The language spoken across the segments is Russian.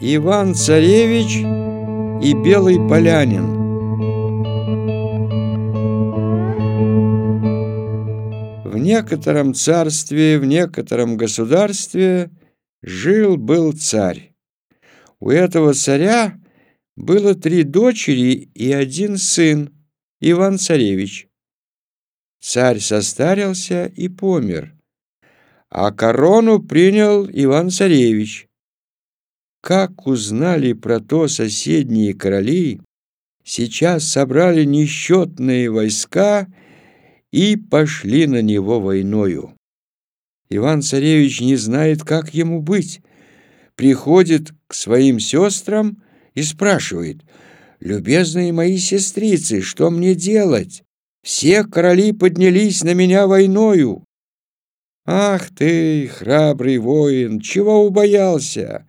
Иван-царевич и белый полянин В некотором царстве, в некотором государстве жил-был царь. У этого царя было три дочери и один сын, Иван-царевич. Царь состарился и помер, а корону принял Иван-царевич. Как узнали про то соседние короли, сейчас собрали несчетные войска и пошли на него войною. Иван-царевич не знает, как ему быть. Приходит к своим сестрам и спрашивает, «Любезные мои сестрицы, что мне делать? Все короли поднялись на меня войною». «Ах ты, храбрый воин, чего убоялся?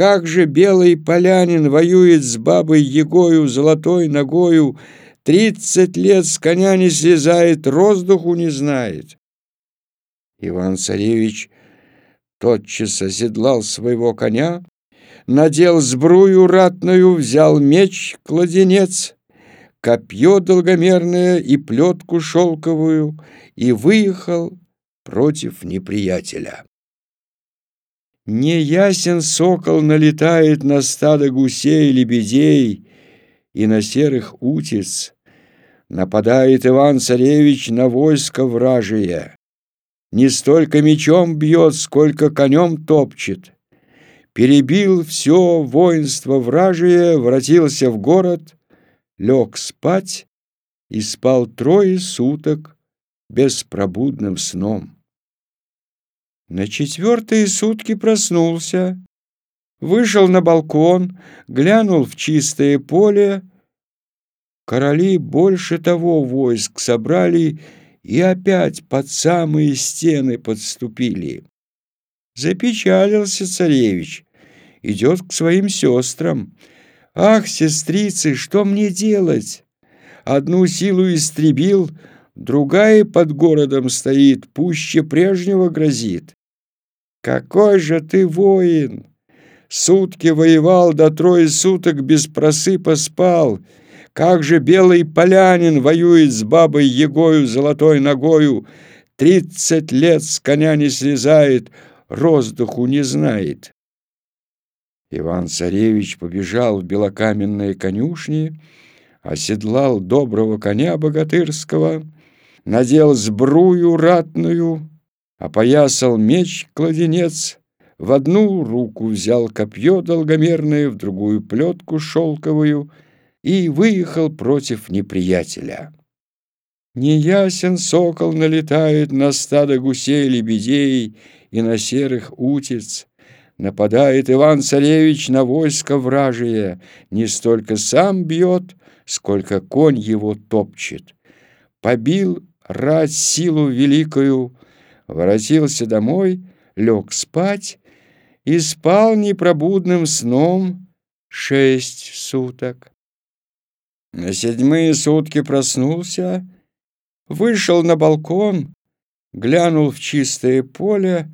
Как же белый полянин воюет с бабой Егою золотой ногою, тридцать лет с коня не слезает, роздуху не знает. Иван-царевич тотчас оседлал своего коня, надел сбрую ратную, взял меч, кладенец, копье долгомерное и плетку шелковую и выехал против неприятеля. Неясен сокол налетает на стадо гусей, лебедей и на серых утиц. Нападает Иван-царевич на войско вражие. Не столько мечом бьет, сколько конем топчет. Перебил все воинство вражие, воротился в город, лег спать и спал трое суток беспробудным сном. На четвертые сутки проснулся, вышел на балкон, глянул в чистое поле. Короли больше того войск собрали и опять под самые стены подступили. Запечалился царевич, идет к своим сестрам. «Ах, сестрицы, что мне делать?» Одну силу истребил, другая под городом стоит, пуще прежнего грозит. Какой же ты воин! Сутки воевал, до трое суток без просыпа спал. Как же белый полянин воюет с бабой Егою золотой ногою, Тридцать лет с коня не слезает, роздуху не знает. Иван-царевич побежал в белокаменные конюшни, оседлал доброго коня богатырского, надел сбрую ратную, опоясал меч-кладенец, в одну руку взял копье долгомерное, в другую плетку шелковую и выехал против неприятеля. Неясен сокол налетает на стадо гусей-лебедей и на серых утиц. Нападает Иван-царевич на войско вражие, не столько сам бьет, сколько конь его топчет. Побил рать силу великую, воротился домой, лег спать и спал непробудным сном шесть суток. На седьмые сутки проснулся, вышел на балкон, глянул в чистое поле,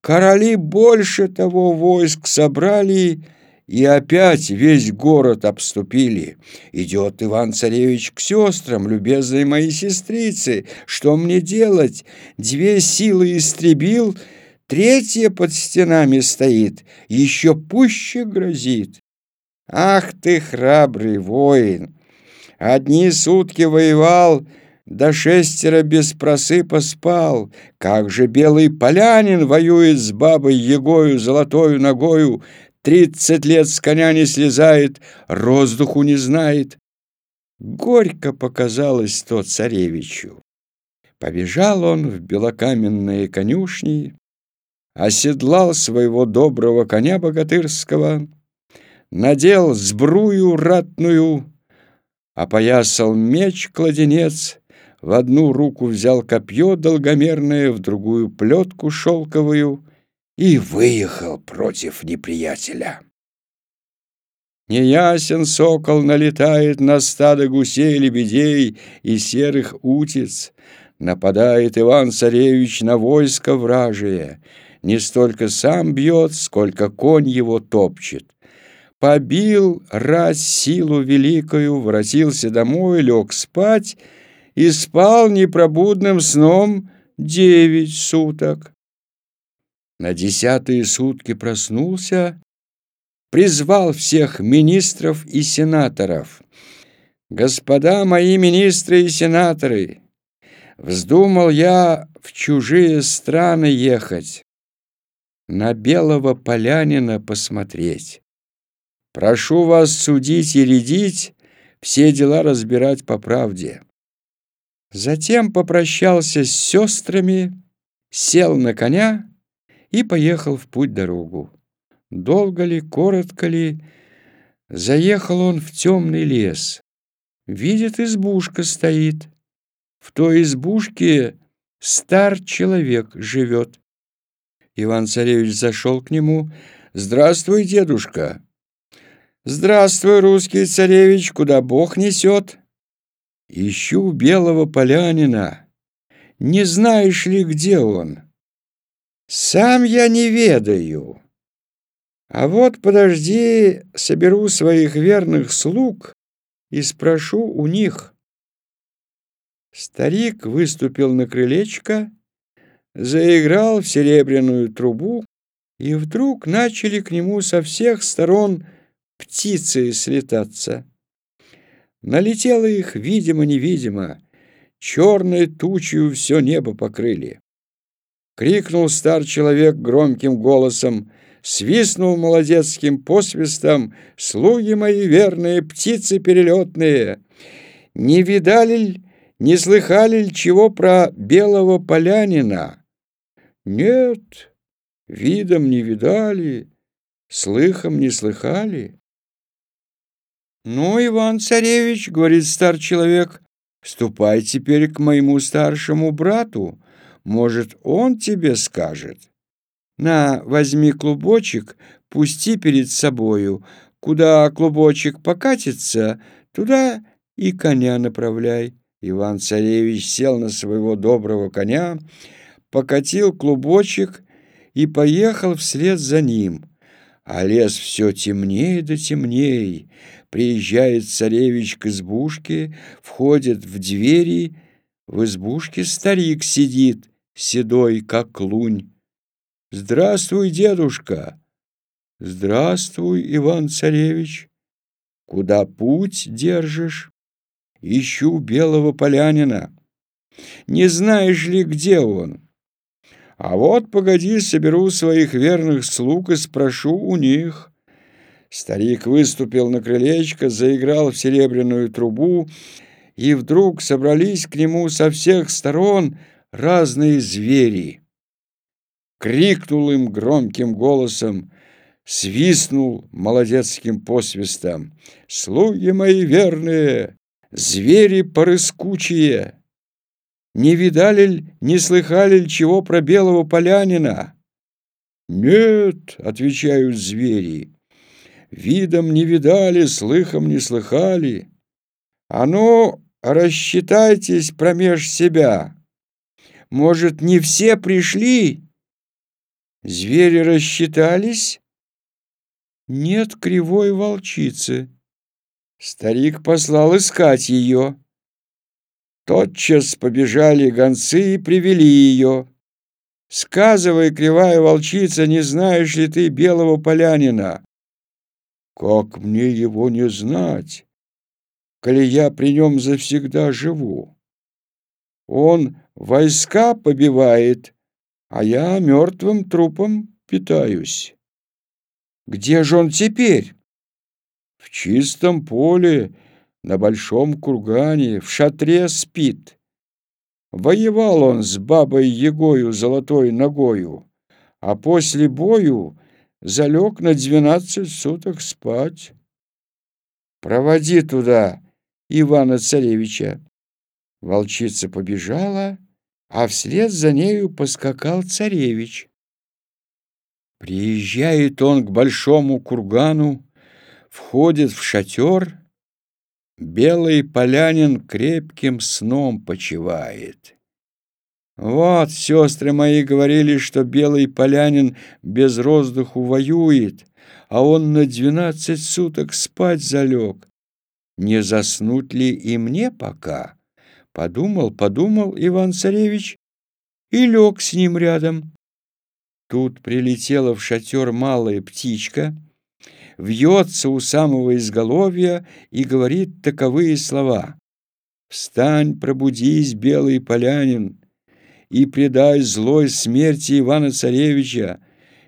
короли больше того войск собрали и опять весь город обступили. Идет Иван-царевич к сестрам, любезные мои сестрицы. Что мне делать? Две силы истребил, третья под стенами стоит, еще пуще грозит. Ах ты, храбрый воин! Одни сутки воевал, до шестеро без просыпа спал. Как же белый полянин воюет с бабой Егою золотою ногою, Тридцать лет с коня не слезает, роздуху не знает. Горько показалось то царевичу. Побежал он в белокаменные конюшни, оседлал своего доброго коня богатырского, надел сбрую ратную, опоясал меч-кладенец, в одну руку взял копье долгомерное, в другую плетку шелковую и выехал против неприятеля. Неясен сокол налетает на стадо гусей, лебедей и серых утиц. Нападает Иван-царевич на войско вражие. не столько сам бьет, сколько конь его топчет. Побил раз силу великою, воротился домой, лег спать и спал непробудным сном девять суток. На десятые сутки проснулся, призвал всех министров и сенаторов. «Господа мои министры и сенаторы, вздумал я в чужие страны ехать, на белого полянина посмотреть. Прошу вас судить и рядить, все дела разбирать по правде». Затем попрощался с сестрами, сел на коня и поехал в путь-дорогу. Долго ли, коротко ли, заехал он в темный лес. Видит, избушка стоит. В той избушке стар человек живет. Иван-царевич зашел к нему. «Здравствуй, дедушка!» «Здравствуй, русский царевич, куда Бог несет?» «Ищу белого полянина. Не знаешь ли, где он?» «Сам я не ведаю. А вот подожди, соберу своих верных слуг и спрошу у них». Старик выступил на крылечко, заиграл в серебряную трубу, и вдруг начали к нему со всех сторон птицы слетаться. Налетело их, видимо-невидимо, черной тучью все небо покрыли. Крикнул стар человек громким голосом, свистнул молодецким посвистом, «Слуги мои верные, птицы перелетные! Не видали ль, не слыхали ль чего про белого полянина?» «Нет, видом не видали, слыхом не слыхали». «Ну, Иван-царевич, — говорит стар человек, — ступай теперь к моему старшему брату, может, он тебе скажет». На, возьми клубочек, пусти перед собою. Куда клубочек покатится, туда и коня направляй. Иван-царевич сел на своего доброго коня, покатил клубочек и поехал вслед за ним. А лес все темнее да темнее. Приезжает царевич к избушке, входит в двери. В избушке старик сидит, седой, как лунь. Здравствуй, дедушка. Здравствуй, Иван-царевич. Куда путь держишь? Ищу белого полянина. Не знаешь ли, где он? А вот, погоди, соберу своих верных слуг и спрошу у них. Старик выступил на крылечко, заиграл в серебряную трубу, и вдруг собрались к нему со всех сторон разные звери крикнул им громким голосом, свистнул молодецким посвистом. «Слуги мои верные, звери порыскучие! Не видали ль, не слыхали ль чего про белого полянина?» «Нет», — отвечают звери, — «видом не видали, слыхом не слыхали. А ну, рассчитайтесь промеж себя. Может, не все пришли?» Звери рассчитались? Нет кривой волчицы. Старик послал искать ее. Тотчас побежали гонцы и привели ее. Сказывай, кривая волчица, не знаешь ли ты белого полянина? Как мне его не знать, коли я при нем завсегда живу? Он войска побивает, а я мертвым трупом питаюсь. Где же он теперь? В чистом поле, на большом кургане, в шатре спит. Воевал он с бабой Егою золотой ногою, а после бою залег на двенадцать суток спать. Проводи туда Ивана-царевича. Волчица побежала, а вслед за нею поскакал царевич. Приезжает он к большому кургану, входит в шатер, белый полянин крепким сном почивает. Вот, сестры мои говорили, что белый полянин без воздуху воюет, а он на двенадцать суток спать залег. Не заснуть ли и мне пока? Подумал, подумал Иван-царевич и лег с ним рядом. Тут прилетела в шатер малая птичка, вьется у самого изголовья и говорит таковые слова. «Встань, пробудись, белый полянин, и предай злой смерти Ивана-царевича,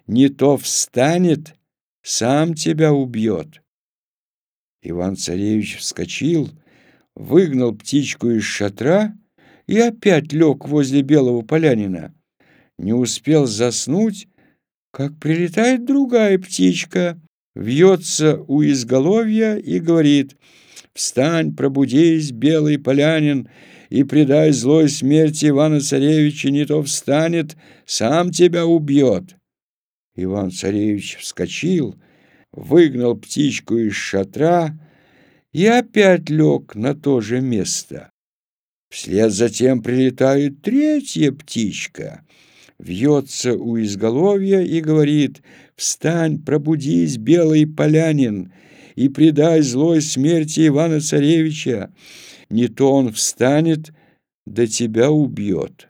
не то встанет, сам тебя убьет». Иван-царевич вскочил, выгнал птичку из шатра и опять лег возле белого полянина. Не успел заснуть, как прилетает другая птичка, вьется у изголовья и говорит «Встань, пробудись, белый полянин, и предай злой смерти Ивана-царевича, не то встанет, сам тебя убьет». Иван-царевич вскочил, выгнал птичку из шатра и опять лег на то же место. Вслед затем прилетает третья птичка, вьется у изголовья и говорит «Встань, пробудись, белый полянин, и предай злой смерти Ивана-царевича, не то он встанет, да тебя убьет».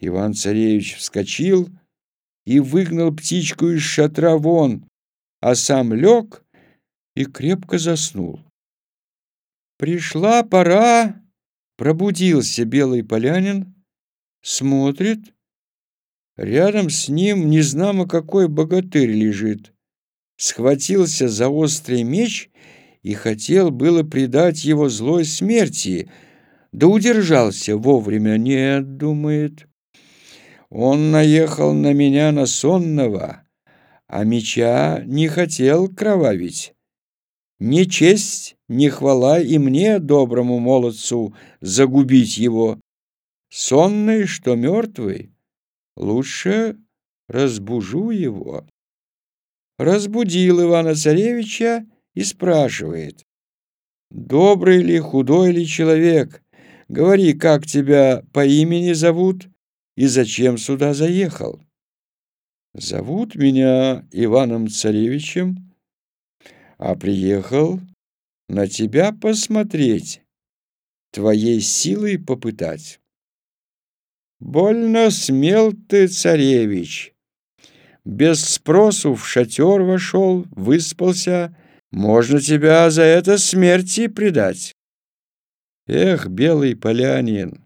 Иван-царевич вскочил и выгнал птичку из шатра вон, а сам лег и крепко заснул. Пришла пора, пробудился белый полянин, смотрит, рядом с ним незнамо какой богатырь лежит, схватился за острый меч и хотел было предать его злой смерти, да удержался вовремя. Нет, думает, он наехал на меня на сонного, а меча не хотел кровавить. Ни честь, ни хвала и мне, доброму молодцу, загубить его. Сонный, что мертвый, лучше разбужу его. Разбудил Ивана-царевича и спрашивает, «Добрый ли, худой ли человек? Говори, как тебя по имени зовут и зачем сюда заехал?» «Зовут меня Иваном-царевичем» а приехал на тебя посмотреть, твоей силой попытать. Больно смел ты, царевич. Без спросу в шатер вошел, выспался, можно тебя за это смерти предать. Эх, белый полянин,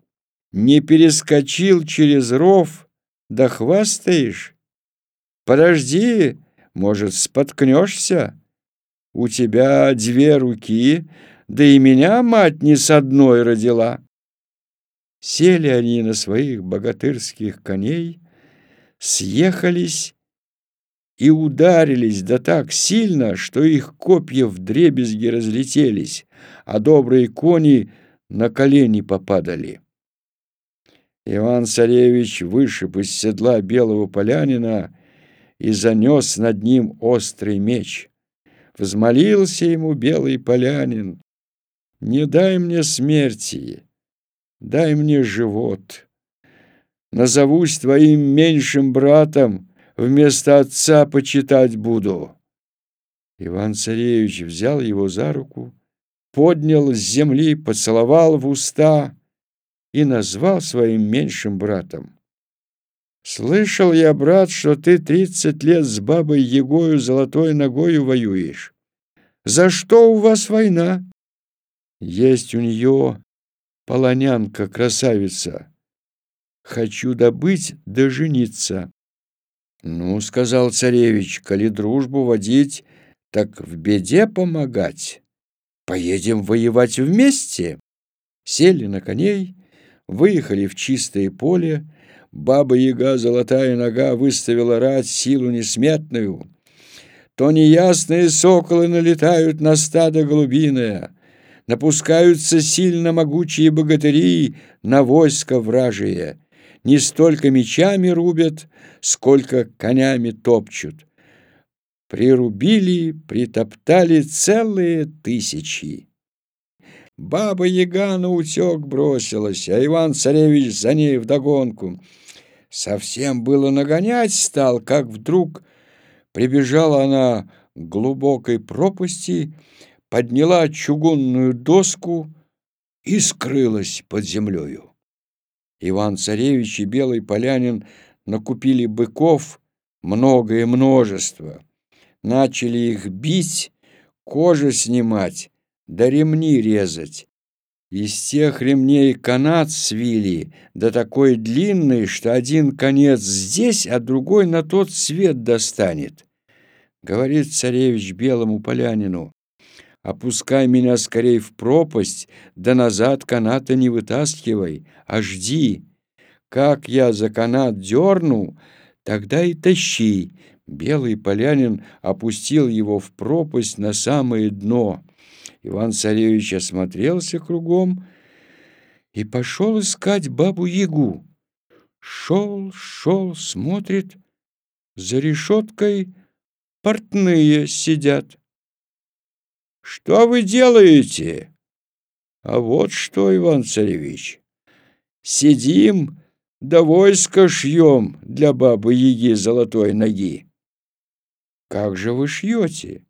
не перескочил через ров, да хвастаешь. Подожди, может, споткнешься? У тебя две руки, да и меня мать не с одной родила. Сели они на своих богатырских коней, съехались и ударились да так сильно, что их копья в дребезги разлетелись, а добрые кони на колени попадали. Иван-царевич вышиб из седла белого полянина и занес над ним острый меч. Взмолился ему белый полянин, «Не дай мне смерти, дай мне живот. Назовусь твоим меньшим братом, вместо отца почитать буду». Иван-царевич взял его за руку, поднял с земли, поцеловал в уста и назвал своим меньшим братом. Слышал я, брат, что ты тридцать лет с бабой Егою золотой ногою воюешь. За что у вас война? Есть у нее полонянка, красавица. Хочу добыть да жениться. Ну, сказал царевич, коли дружбу водить, так в беде помогать. Поедем воевать вместе. Сели на коней, выехали в чистое поле, Баба-яга, золотая нога, выставила рать силу несметную. То неясные соколы налетают на стадо голубиное, Напускаются сильно могучие богатыри на войско вражие. Не столько мечами рубят, сколько конями топчут. Прирубили, притоптали целые тысячи. Баба-яга на утек бросилась, а Иван-царевич за ней вдогонку. Совсем было нагонять стал, как вдруг прибежала она к глубокой пропасти, подняла чугунную доску и скрылась под землею. Иван-царевич и Белый Полянин накупили быков многое множество, начали их бить, кожи снимать, да ремни резать. Из тех ремней канат свили, да такой длинный, что один конец здесь, а другой на тот свет достанет. Говорит царевич белому полянину, опускай меня скорей в пропасть, да назад каната не вытаскивай, а жди. Как я за канат дерну, тогда и тащи. Белый полянин опустил его в пропасть на самое дно. Иван-царевич осмотрелся кругом и пошел искать бабу-ягу. Шел, шел, смотрит, за решеткой портные сидят. «Что вы делаете?» «А вот что, Иван-царевич, сидим, да войско шьем для бабы-яги золотой ноги». «Как же вы шьете?»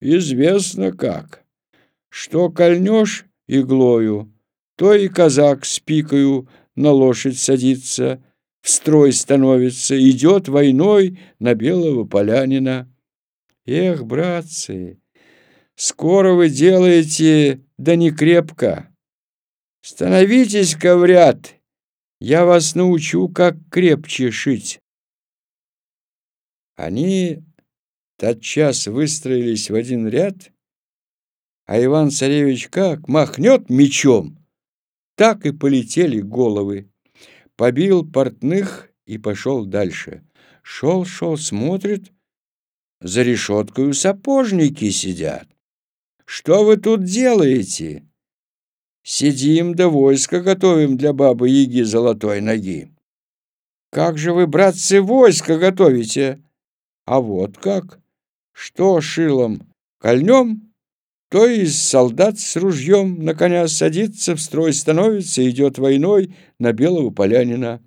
«Известно как» что кольнешь иглою, то и казак с пикою на лошадь садится, в строй становится, идет войной на белого полянина. Эх, братцы, скоро вы делаете, да не крепко. Становитесь, коврят, я вас научу, как крепче шить. Они тотчас выстроились в один ряд а Иван-царевич как махнет мечом, так и полетели головы. Побил портных и пошел дальше. Шел-шел, смотрит, за решеткою сапожники сидят. Что вы тут делаете? Сидим да войско готовим для бабы-яги золотой ноги. Как же вы, братцы, войско готовите? А вот как. Что шилом кольнем? То из солдат с ружьем на коня садится, в строй становится, идет войной на белого полянина.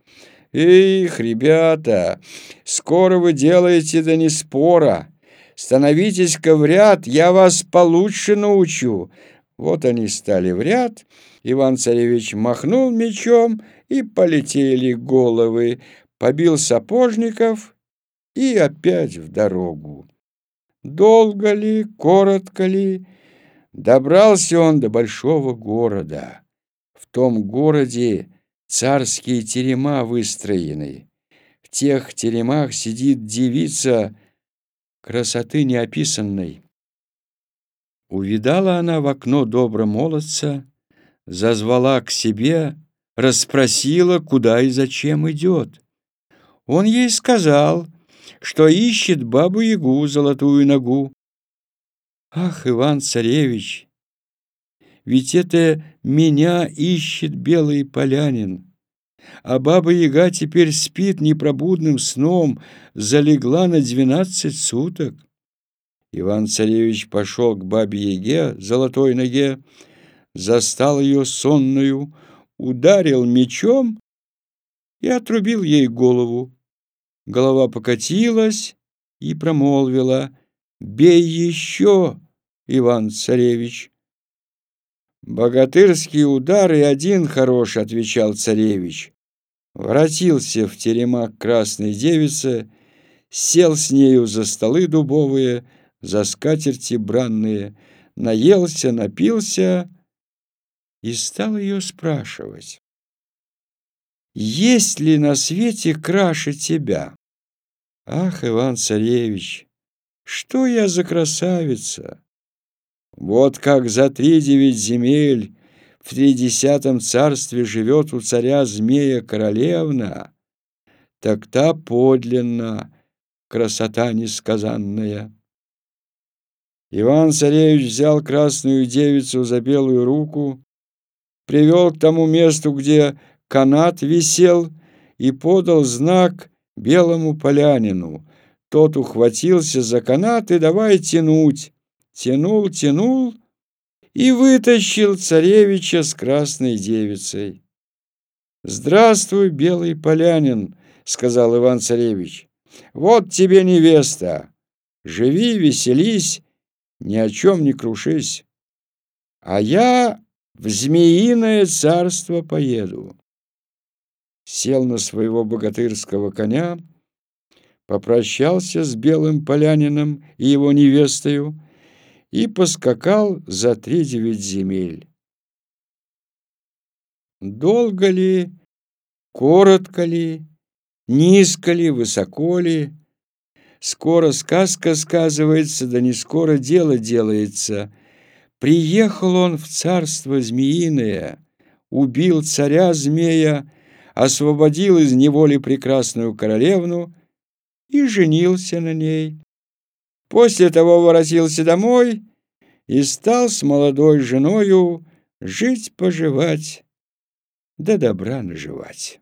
Эх, ребята, скоро вы делаете, да не спора. Становитесь-ка в ряд, я вас получше научу. Вот они стали в ряд, Иван-царевич махнул мечом, и полетели головы, побил сапожников и опять в дорогу. Долго ли, коротко ли, Добрался он до большого города. В том городе царские терема выстроены. В тех теремах сидит девица красоты неописанной. Увидала она в окно добро молодца, зазвала к себе, расспросила, куда и зачем идет. Он ей сказал, что ищет бабу-ягу золотую ногу, Ах, Иван-царевич, ведь это меня ищет белый полянин, а баба-яга теперь спит непробудным сном, залегла на двенадцать суток. Иван-царевич пошел к бабе-яге, золотой ноге, застал ее сонную, ударил мечом и отрубил ей голову. Голова покатилась и промолвила — Бей еще, Иван-царевич. Богатырские удары один хорош, отвечал царевич. Воротился в теремак красной девицы, сел с нею за столы дубовые, за скатерти бранные, наелся, напился и стал ее спрашивать. Есть ли на свете краше тебя? Ах, Иван-царевич, что я за красавица? Вот как за три девять земель в тридесятом царстве живет у царя змея королевна, так та подлинна красота несказанная. Иван-царевич взял красную девицу за белую руку, привел к тому месту, где канат висел, и подал знак белому полянину, тот ухватился за канат и давай тянуть. Тянул, тянул, и вытащил царевича с красной девицей. «Здравствуй, белый полянин», — сказал Иван-царевич. «Вот тебе невеста. Живи, веселись, ни о чем не крушись. А я в змеиное царство поеду». Сел на своего богатырского коня, попрощался с белым полянином и его невестою и поскакал за три девять земель. Долго ли, коротко ли, низко ли, высоко ли, скоро сказка сказывается, да не скоро дело делается. Приехал он в царство змеиное, убил царя-змея, освободил из неволи прекрасную королевну и женился на ней. После того воротился домой и стал с молодой женою жить-поживать, да добра наживать.